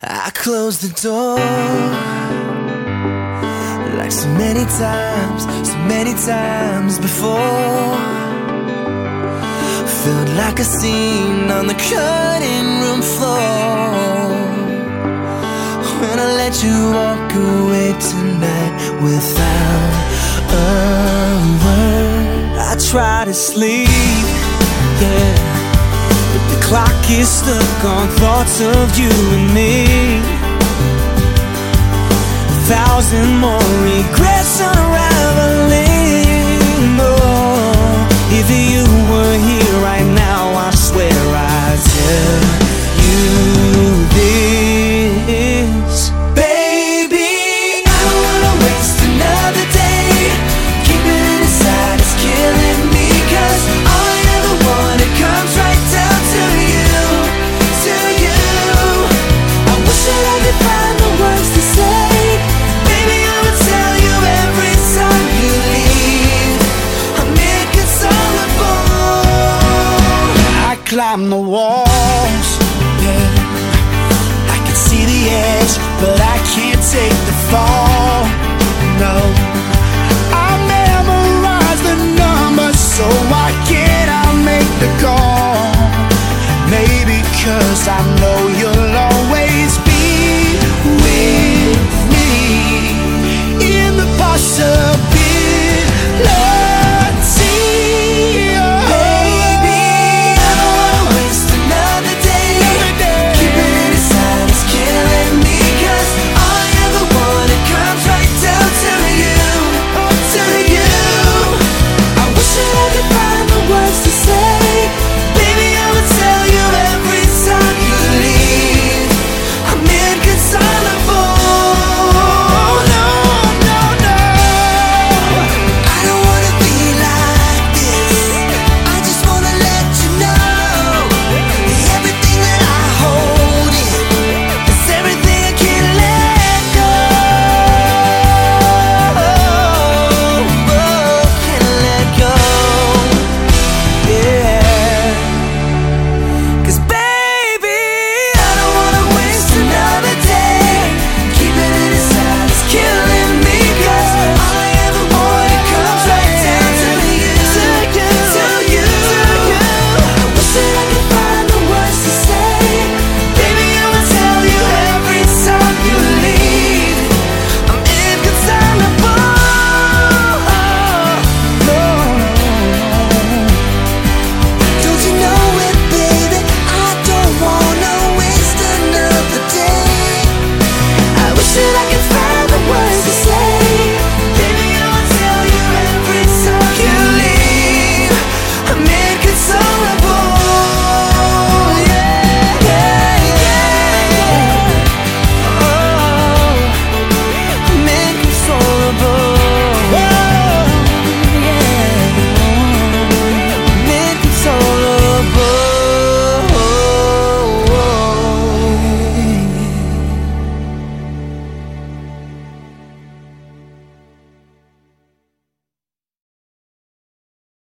I closed the door like so many times, so many times before. Felt like a scene on the cutting room floor. When I let you walk away tonight without a word, I try to sleep, yeah. The clock is stuck on thoughts of you and me. A thousand more regrets climb the walls. Yeah. I can see the edge, but I can't take the fall. No, I memorize the numbers, so I can't I make the call? Maybe cause I know you'll always be with me in the possible.